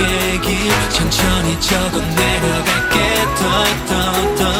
얘기. 천천히 적어 내려갈게. 더더더.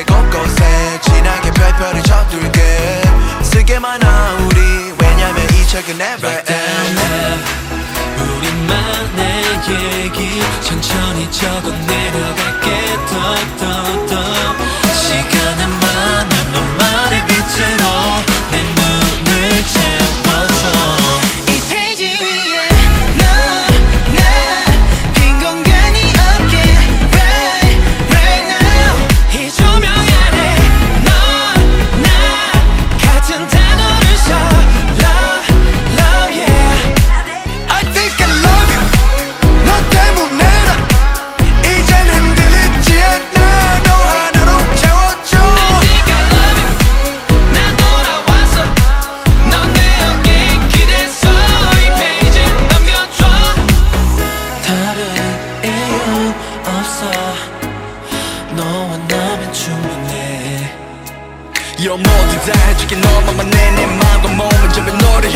세계 곳곳에 진하게 별별이 적둘게. 쓰게 많아 우리. 왜냐면 이 책은 never end 우리만의 얘기. 천천히 적어 너와 나면 충분해. 이런 모두 다 해줄게. 너만만 해내 마음과 몸을 잡아 노래